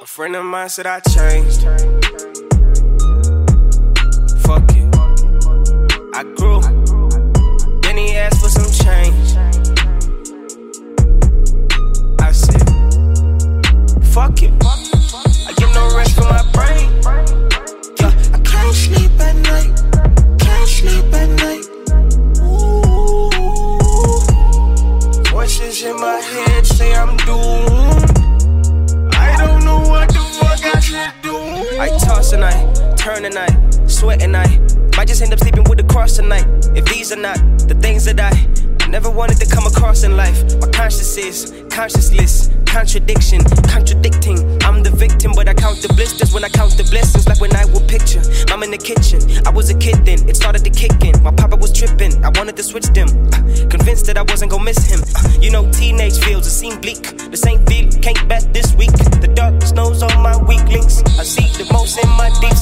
A friend of mine said I changed. Turn tonight, sweat at night. Might just end up sleeping with the cross tonight. If these are not the things that I never wanted to come across in life, my conscience is conscienceless, contradiction, contradicting. I'm the victim, but I count the blisters when I count the blessings, like when I will picture. I'm in the kitchen, I was a kid then, it started to kick in. My papa was tripping, I wanted to switch them. Uh, convinced that I wasn't gonna miss him. Uh, you know, teenage feels, it seem bleak. The same feel can't bet this week. The dark snows on my weak links. I see the most in my deep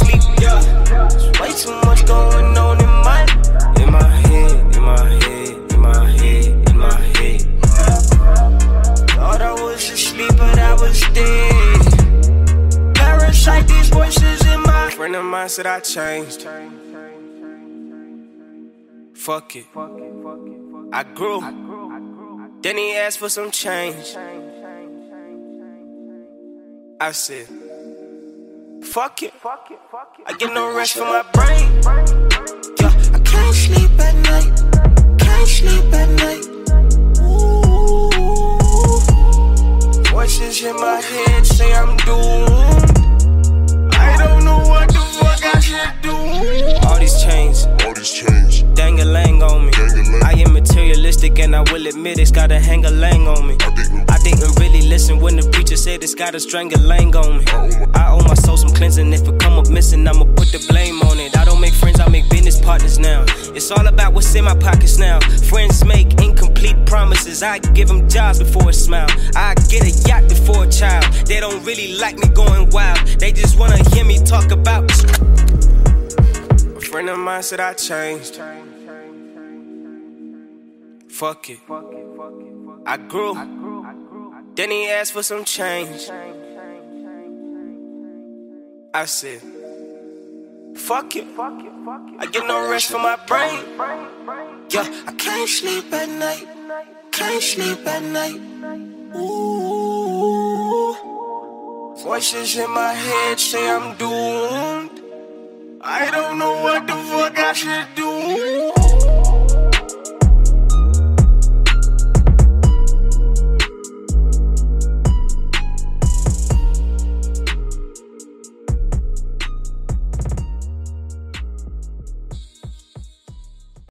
Dead. Parasite, these voices in my. Friend of mine said I changed. Fuck it. I grew. Then he asked for some change. I said, fuck it. I get no rest for my brain. Yeah, I can't sleep at night. Can't sleep at night. Chains, dang-a-lang on me. I am materialistic and I will admit it's got a hang-a-lang on me. I didn't. Really listen when the preacher said it's got a strangle-lang on me. I owe my, I owe my soul some cleansing. If it come up missing, I'ma put the blame on it. I don't make friends, I make business partners now. It's all about what's in my pockets now. Friends make incomplete promises. I give them jobs before a smile. I get a yacht before a child. They don't really like me going wild. They just wanna hear me talk about. A friend of mine said I changed. Fuck it. I grew. Then he asked for some change. I said, fuck it. I get no rest for my brain. Yeah, I can't sleep at night. Can't sleep at night. Ooh. Voices in my head say I'm doomed. I don't know what the fuck I should do.